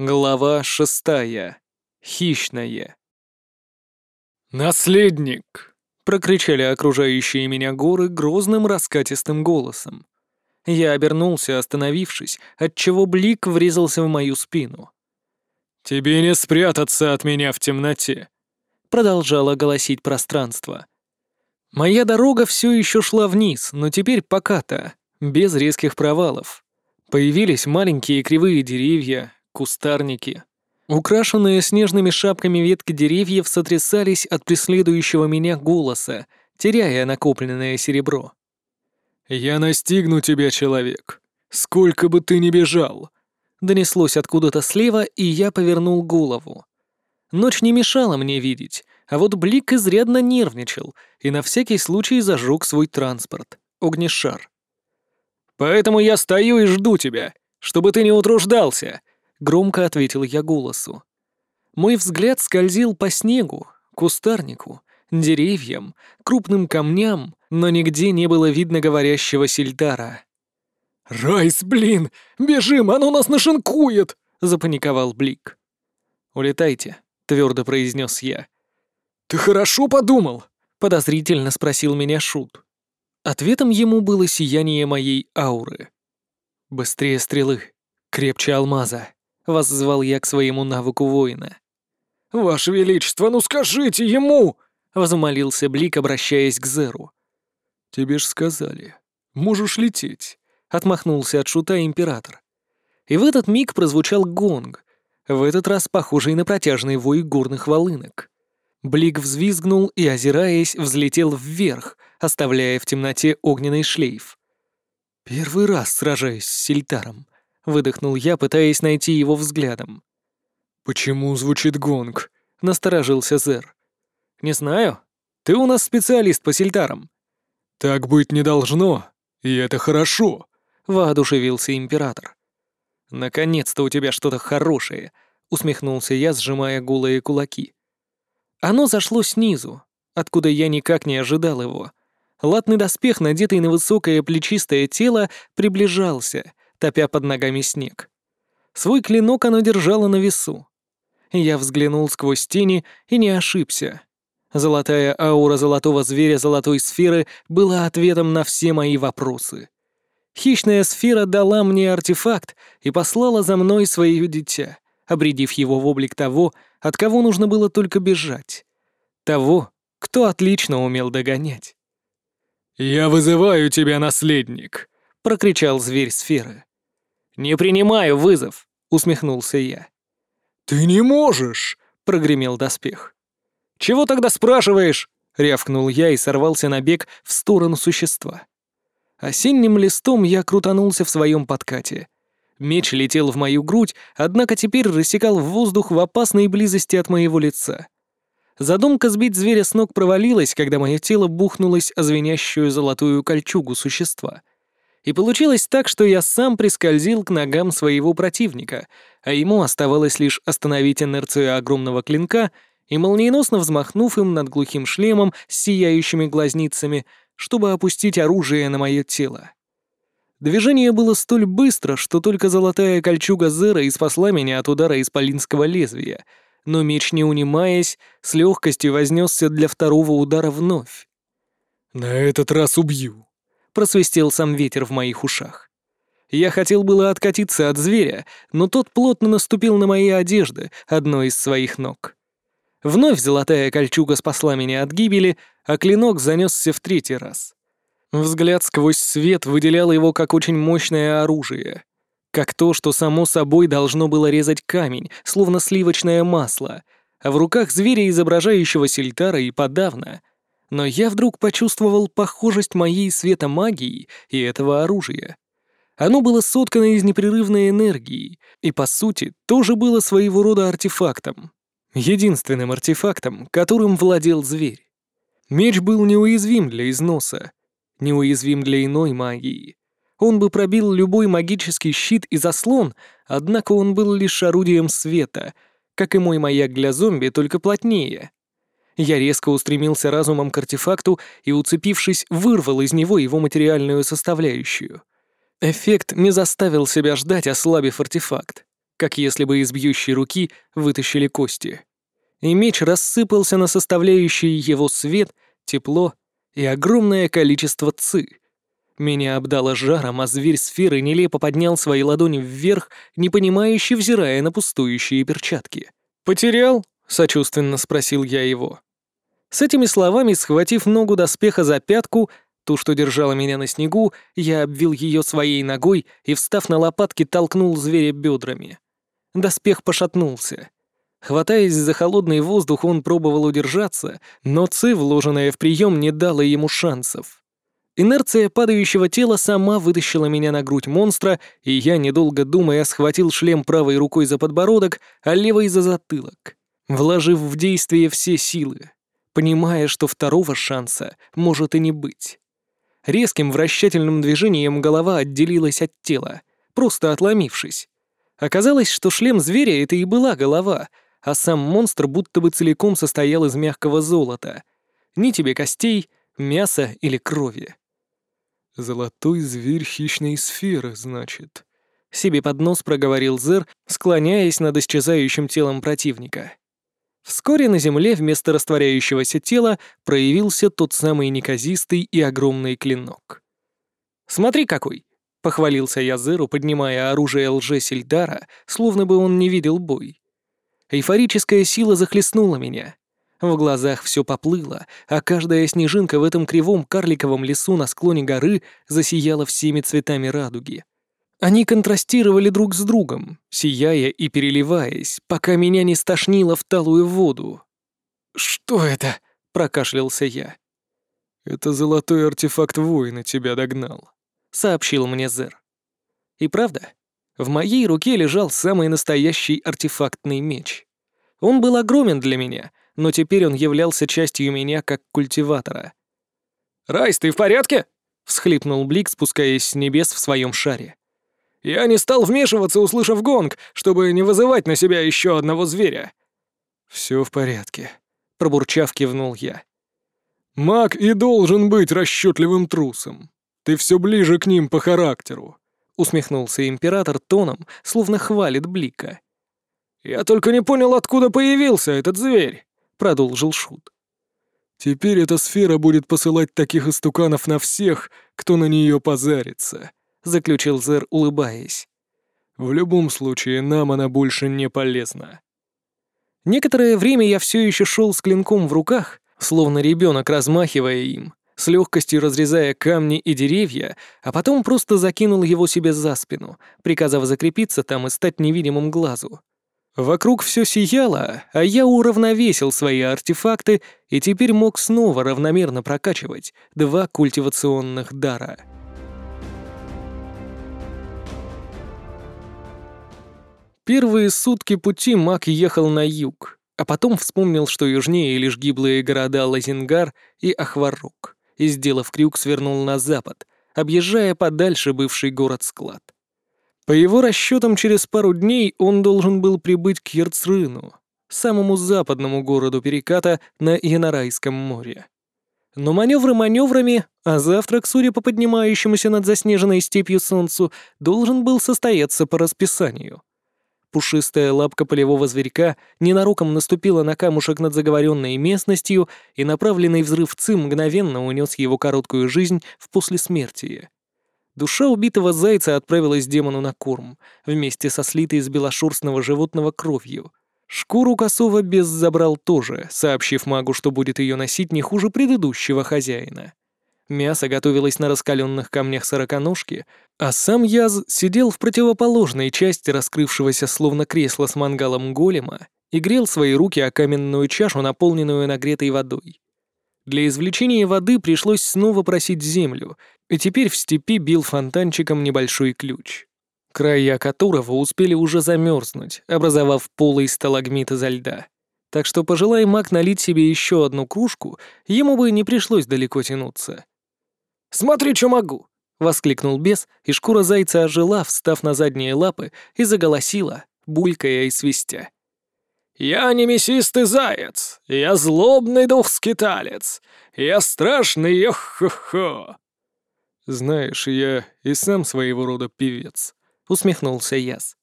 Глава шестая. Хищная. «Наследник!» — прокричали окружающие меня горы грозным раскатистым голосом. Я обернулся, остановившись, отчего блик врезался в мою спину. «Тебе не спрятаться от меня в темноте!» — продолжало голосить пространство. Моя дорога все еще шла вниз, но теперь поката, без резких провалов. Появились маленькие кривые деревья, кустарники. Украшенные снежными шапками ветки деревьев сотрясались от преследующего меня голоса, теряя накопленное серебро. «Я настигну тебя, человек, сколько бы ты ни бежал!» Донеслось откуда-то слева, и я повернул голову. Ночь не мешала мне видеть, а вот Блик изрядно нервничал и на всякий случай зажег свой транспорт — огнешар. «Поэтому я стою и жду тебя, чтобы ты не утруждался», — громко ответил я голосу. Мой взгляд скользил по снегу, кустарнику, деревьям, крупным камням, но нигде не было видно говорящего сельдара. «Райс, блин! Бежим, оно нас нашинкует!» — запаниковал Блик. «Улетайте», — твердо произнес я. «Ты хорошо подумал?» — подозрительно спросил меня Шут. Ответом ему было сияние моей ауры. «Быстрее стрелы, крепче алмаза», — воззвал я к своему навыку воина. «Ваше Величество, ну скажите ему!» — возмолился Блик, обращаясь к Зеру. «Тебе ж сказали. Можешь лететь», — отмахнулся от шута император. И в этот миг прозвучал гонг, в этот раз похожий на протяжный вой горных волынок. Блик взвизгнул и, озираясь, взлетел вверх, оставляя в темноте огненный шлейф. «Первый раз сражаюсь с Сильтаром», — выдохнул я, пытаясь найти его взглядом. «Почему звучит гонг?» — насторожился Зер. «Не знаю. Ты у нас специалист по Сильтарам». «Так быть не должно, и это хорошо», — воодушевился император. «Наконец-то у тебя что-то хорошее», — усмехнулся я, сжимая голые кулаки. Оно зашло снизу, откуда я никак не ожидал его. Латный доспех, надетый на высокое плечистое тело, приближался, топя под ногами снег. Свой клинок оно держало на весу. Я взглянул сквозь тени и не ошибся. Золотая аура золотого зверя золотой сферы была ответом на все мои вопросы. Хищная сфера дала мне артефакт и послала за мной свое дитя, обредив его в облик того, от кого нужно было только бежать. Того, кто отлично умел догонять. «Я вызываю тебя, наследник!» — прокричал зверь сферы. «Не принимаю вызов!» — усмехнулся я. «Ты не можешь!» — прогремел доспех. «Чего тогда спрашиваешь?» — рявкнул я и сорвался на бег в сторону существа. Осенним листом я крутанулся в своем подкате — Меч летел в мою грудь, однако теперь рассекал воздух в опасной близости от моего лица. Задумка сбить зверя с ног провалилась, когда мое тело бухнулось о звенящую золотую кольчугу существа. И получилось так, что я сам прискользил к ногам своего противника, а ему оставалось лишь остановить инерцию огромного клинка и, молниеносно взмахнув им над глухим шлемом с сияющими глазницами, чтобы опустить оружие на мое тело. Движение было столь быстро, что только золотая кольчуга Зера и спасла меня от удара исполинского лезвия, но меч, не унимаясь, с легкостью вознесся для второго удара вновь. «На этот раз убью», — просвистел сам ветер в моих ушах. Я хотел было откатиться от зверя, но тот плотно наступил на мои одежды, одной из своих ног. Вновь золотая кольчуга спасла меня от гибели, а клинок занесся в третий раз. Взгляд сквозь свет выделял его как очень мощное оружие. Как то, что само собой должно было резать камень, словно сливочное масло, а в руках зверя, изображающего сельтара, и подавно. Но я вдруг почувствовал похожесть моей светомагии и этого оружия. Оно было соткано из непрерывной энергии, и, по сути, тоже было своего рода артефактом. Единственным артефактом, которым владел зверь. Меч был неуязвим для износа, неуязвим для иной магии. Он бы пробил любой магический щит и заслон, однако он был лишь орудием света, как и мой маяк для зомби, только плотнее. Я резко устремился разумом к артефакту и, уцепившись, вырвал из него его материальную составляющую. Эффект не заставил себя ждать, ослабив артефакт. как если бы из бьющей руки вытащили кости. И меч рассыпался на составляющие его свет, тепло и огромное количество ци. Меня обдало жаром, а зверь сферы нелепо поднял свои ладони вверх, непонимающе взирая на пустующие перчатки. «Потерял?» — сочувственно спросил я его. С этими словами, схватив ногу доспеха за пятку, ту, что держала меня на снегу, я обвил ее своей ногой и, встав на лопатки, толкнул зверя бедрами. Доспех пошатнулся. Хватаясь за холодный воздух, он пробовал удержаться, но ци, вложенная в прием, не дала ему шансов. Инерция падающего тела сама вытащила меня на грудь монстра, и я, недолго думая, схватил шлем правой рукой за подбородок, а левой за затылок, вложив в действие все силы, понимая, что второго шанса может и не быть. Резким вращательным движением голова отделилась от тела, просто отломившись. Оказалось, что шлем зверя — это и была голова, а сам монстр будто бы целиком состоял из мягкого золота. Ни тебе костей, мяса или крови. «Золотой зверь хищной сферы, значит», — себе под нос проговорил Зер, склоняясь над исчезающим телом противника. Вскоре на земле вместо растворяющегося тела проявился тот самый неказистый и огромный клинок. «Смотри какой!» — похвалился я Зеру, поднимая оружие лже-сельдара, словно бы он не видел бой. Эйфорическая сила захлестнула меня. В глазах все поплыло, а каждая снежинка в этом кривом карликовом лесу на склоне горы засияла всеми цветами радуги. Они контрастировали друг с другом, сияя и переливаясь, пока меня не стошнило в талую воду. «Что это?» — прокашлялся я. «Это золотой артефакт воина тебя догнал», — сообщил мне Зер. И правда, в моей руке лежал самый настоящий артефактный меч. Он был огромен для меня, но теперь он являлся частью меня как культиватора. «Райс, ты в порядке?» — всхлипнул Блик, спускаясь с небес в своем шаре. «Я не стал вмешиваться, услышав гонг, чтобы не вызывать на себя еще одного зверя». Все в порядке», — пробурчав, кивнул я. «Маг и должен быть расчетливым трусом. Ты все ближе к ним по характеру», — усмехнулся император тоном, словно хвалит Блика. «Я только не понял, откуда появился этот зверь продолжил Шут. «Теперь эта сфера будет посылать таких истуканов на всех, кто на нее позарится», — заключил Зер, улыбаясь. «В любом случае, нам она больше не полезна». Некоторое время я все еще шел с клинком в руках, словно ребенок размахивая им, с легкостью разрезая камни и деревья, а потом просто закинул его себе за спину, приказав закрепиться там и стать невидимым глазу. Вокруг все сияло, а я уравновесил свои артефакты и теперь мог снова равномерно прокачивать два культивационных дара. Первые сутки пути маг ехал на юг, а потом вспомнил, что южнее лишь гиблые города Лазингар и Ахварок, и, сделав крюк, свернул на запад, объезжая подальше бывший город-склад. По его расчетам, через пару дней он должен был прибыть к Ерцрыну, самому западному городу переката на Янарайском море. Но маневры маневрами, а завтрак, судя по поднимающемуся над заснеженной степью солнцу, должен был состояться по расписанию. Пушистая лапка полевого зверька ненароком наступила на камушек над заговоренной местностью, и направленный взрыв ЦИ мгновенно унес его короткую жизнь в послесмертие. Душа убитого зайца отправилась демону на корм, вместе со слитой из белошерстного животного кровью. Шкуру косого бес забрал тоже, сообщив магу, что будет ее носить не хуже предыдущего хозяина. Мясо готовилось на раскаленных камнях сороконожки, а сам Яз сидел в противоположной части раскрывшегося словно кресло с мангалом голема и грел свои руки о каменную чашу, наполненную нагретой водой. Для извлечения воды пришлось снова просить землю, и теперь в степи бил фонтанчиком небольшой ключ, края которого успели уже замерзнуть, образовав полый сталагмит изо льда. Так что, пожелай маг налить себе еще одну кружку, ему бы не пришлось далеко тянуться. «Смотри, что могу!» — воскликнул бес, и шкура зайца ожила, встав на задние лапы, и заголосила, булькая и свистя. «Я не мясистый заяц, я злобный дух-скиталец, я страшный йо-хо-хо!» «Знаешь, я и сам своего рода певец», — усмехнулся Яс.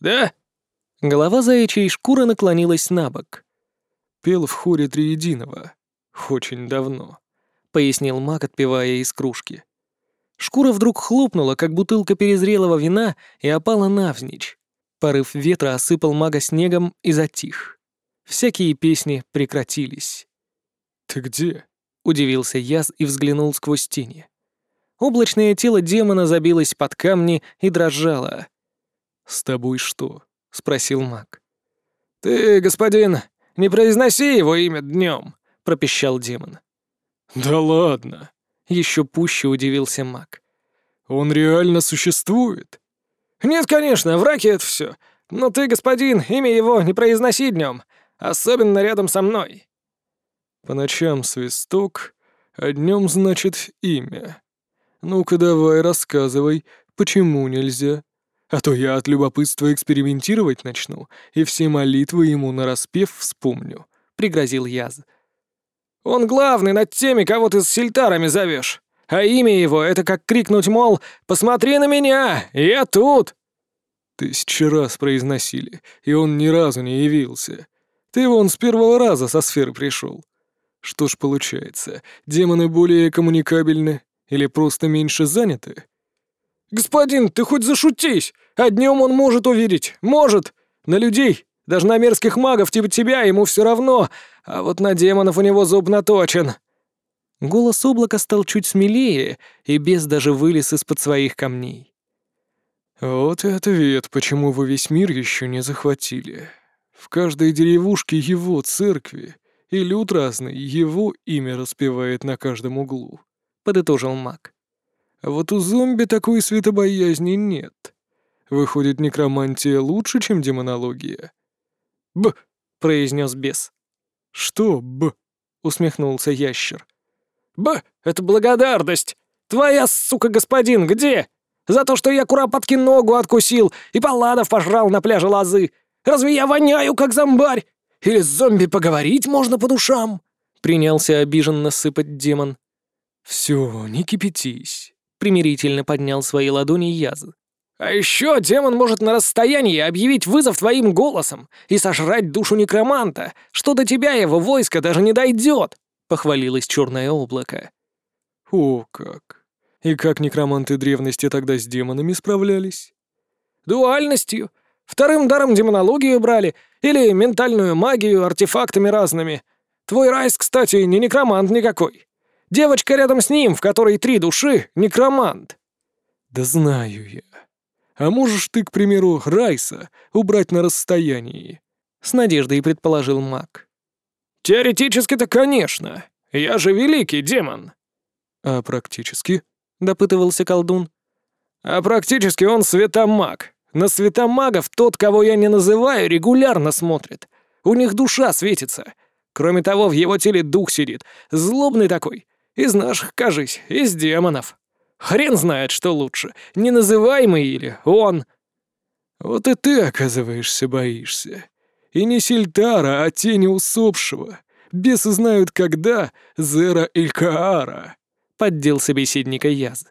«Да?» Голова заячьей шкуры наклонилась на бок. «Пел в хоре Триединого. Очень давно», — пояснил маг, отпивая из кружки. Шкура вдруг хлопнула, как бутылка перезрелого вина, и опала навзничь. Порыв ветра осыпал мага снегом и затих. Всякие песни прекратились. «Ты где?» — удивился Яз и взглянул сквозь тени. Облачное тело демона забилось под камни и дрожало. «С тобой что?» — спросил маг. «Ты, господин, не произноси его имя днем, пропищал демон. «Да ладно!» — еще пуще удивился маг. «Он реально существует?» «Нет, конечно, враки это все. Но ты, господин, имя его не произноси днем, особенно рядом со мной». «По ночам свисток, а днем значит имя. Ну-ка давай, рассказывай, почему нельзя?» А то я от любопытства экспериментировать начну, и все молитвы ему нараспев вспомню», — пригрозил Яз. «Он главный над теми, кого ты с сельтарами зовешь. А имя его — это как крикнуть, мол, «Посмотри на меня! Я тут!» Тысячи раз произносили, и он ни разу не явился. Ты вон с первого раза со сферы пришел. Что ж получается, демоны более коммуникабельны или просто меньше заняты?» «Господин, ты хоть зашутись! А днем он может увидеть, может! На людей, даже на мерзких магов типа тебя ему все равно, а вот на демонов у него зуб наточен!» Голос облака стал чуть смелее, и бес даже вылез из-под своих камней. «Вот и ответ, почему вы весь мир еще не захватили. В каждой деревушке его церкви, и люд разный его имя распевает на каждом углу», — подытожил маг. А вот у зомби такой светобоязни нет. Выходит, некромантия лучше, чем демонология. «Б!» — произнес бес. «Что «б»?» — усмехнулся ящер. «Б! Это благодарность! Твоя, сука, господин, где? За то, что я Куропатки ногу откусил и палладов пожрал на пляже Лозы. Разве я воняю, как зомбарь? Или с зомби поговорить можно по душам?» Принялся обиженно сыпать демон. «Все, не кипятись. — примирительно поднял свои ладони Яз. «А еще демон может на расстоянии объявить вызов твоим голосом и сожрать душу некроманта, что до тебя его войско даже не дойдет!» — похвалилось черное облако. «О как! И как некроманты древности тогда с демонами справлялись?» «Дуальностью. Вторым даром демонологию брали, или ментальную магию артефактами разными. Твой Райс, кстати, не некромант никакой. Девочка рядом с ним, в которой три души, некромант». «Да знаю я. А можешь ты, к примеру, Райса убрать на расстоянии?» С надеждой предположил маг. «Теоретически-то, конечно. Я же великий демон». «А практически?» — допытывался колдун. «А практически он светомаг. На светомагов тот, кого я не называю, регулярно смотрит. У них душа светится. Кроме того, в его теле дух сидит. Злобный такой. Из наших, кажись, из демонов. Хрен знает, что лучше, неназываемый или он. Вот и ты, оказываешься, боишься. И не Сильтара, а тени усопшего. Бесы знают, когда Зера Илькаара. Поддел собеседника Яз.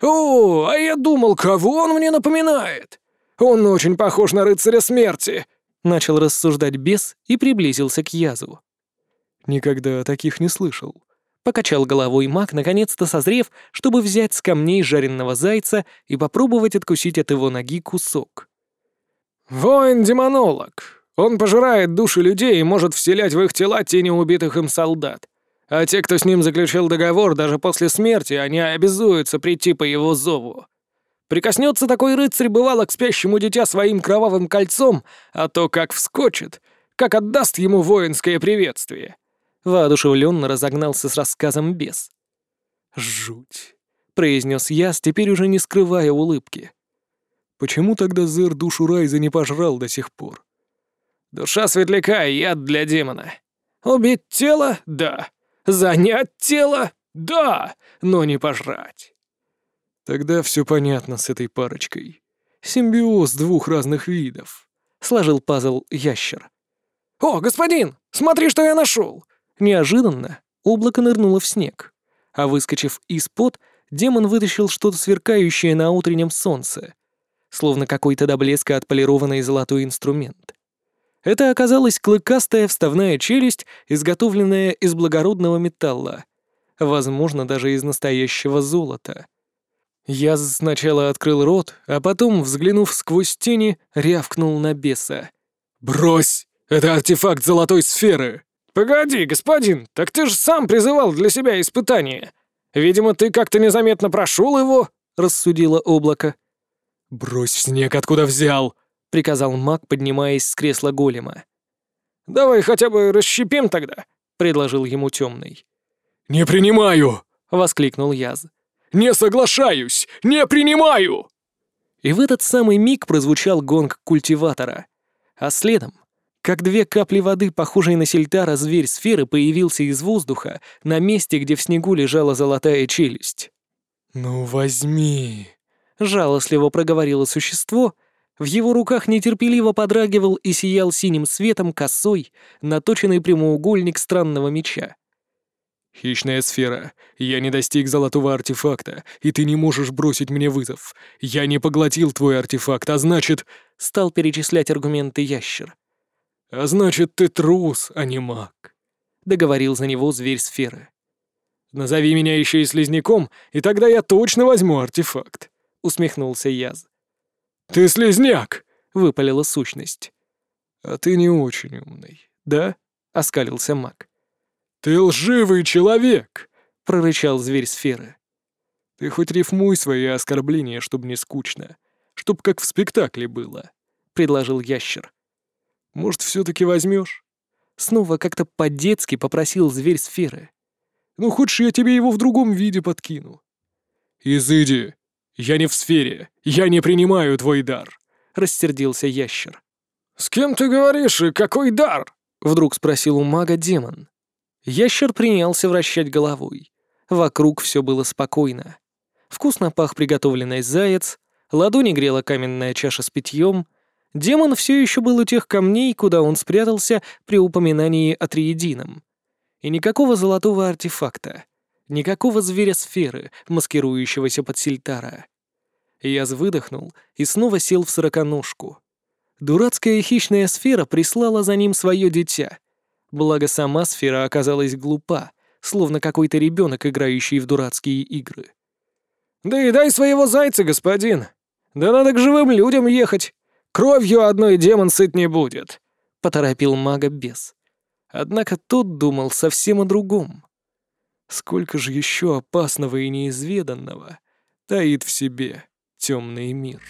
«О, а я думал, кого он мне напоминает? Он очень похож на рыцаря смерти!» Начал рассуждать бес и приблизился к Язу. «Никогда таких не слышал», Покачал головой маг, наконец-то созрев, чтобы взять с камней жареного зайца и попробовать откусить от его ноги кусок. «Воин-демонолог. Он пожирает души людей и может вселять в их тела тени убитых им солдат. А те, кто с ним заключил договор, даже после смерти, они обязуются прийти по его зову. Прикоснется такой рыцарь бывало к спящему дитя своим кровавым кольцом, а то как вскочит, как отдаст ему воинское приветствие. Воодушевленно разогнался с рассказом бес. «Жуть», — произнес я, теперь уже не скрывая улыбки. «Почему тогда Зер душу Райза не пожрал до сих пор?» «Душа светляка — яд для демона. Убить тело — да. Занять тело — да, но не пожрать». «Тогда все понятно с этой парочкой. Симбиоз двух разных видов», — сложил пазл ящер. «О, господин, смотри, что я нашел! Неожиданно облако нырнуло в снег, а выскочив из-под, демон вытащил что-то сверкающее на утреннем солнце. словно какой-то до блеска отполированный золотой инструмент. Это оказалась клыкастая вставная челюсть, изготовленная из благородного металла, возможно, даже из настоящего золота. Я сначала открыл рот, а потом, взглянув сквозь тени, рявкнул на беса. «Брось! Это артефакт золотой сферы!» «Погоди, господин, так ты же сам призывал для себя испытание. Видимо, ты как-то незаметно прошел его», — рассудило облако. «Брось в снег, откуда взял!» — приказал маг, поднимаясь с кресла голема. «Давай хотя бы расщепим тогда», — предложил ему темный. «Не принимаю!» — воскликнул Яз. «Не соглашаюсь! Не принимаю!» И в этот самый миг прозвучал гонг культиватора, а следом как две капли воды, похожие на сельтара, зверь сферы появился из воздуха на месте, где в снегу лежала золотая челюсть. «Ну возьми!» — жалостливо проговорило существо. В его руках нетерпеливо подрагивал и сиял синим светом косой, наточенный прямоугольник странного меча. «Хищная сфера, я не достиг золотого артефакта, и ты не можешь бросить мне вызов. Я не поглотил твой артефакт, а значит...» — стал перечислять аргументы ящер. «А значит, ты трус, а не маг», — договорил за него зверь сферы. «Назови меня еще и слизняком, и тогда я точно возьму артефакт», — усмехнулся Яз. «Ты слизняк!» — выпалила сущность. «А ты не очень умный, да?» — оскалился маг. «Ты лживый человек!» — прорычал зверь сферы. «Ты хоть рифмуй свои оскорбления, чтобы не скучно, чтоб как в спектакле было», — предложил ящер. Может, все-таки возьмешь? Снова как-то по-детски попросил зверь сферы. Ну, хочешь, я тебе его в другом виде подкину? Изыди! Я не в сфере. Я не принимаю твой дар, рассердился ящер. С кем ты говоришь и какой дар? Вдруг спросил у мага демон. Ящер принялся вращать головой. Вокруг все было спокойно. Вкусно пах приготовленный заяц, ладони грела каменная чаша с питьем — Демон все еще был у тех камней, куда он спрятался при упоминании о Триедином. И никакого золотого артефакта, никакого зверя-сферы, маскирующегося под сельтара. Яз выдохнул и снова сел в сороконожку. Дурацкая хищная сфера прислала за ним свое дитя. Благо сама сфера оказалась глупа, словно какой-то ребенок, играющий в дурацкие игры. «Да и дай своего зайца, господин! Да надо к живым людям ехать!» Кровью одной демон сыт не будет», — поторопил мага бес. Однако тот думал совсем о другом. Сколько же еще опасного и неизведанного таит в себе темный мир.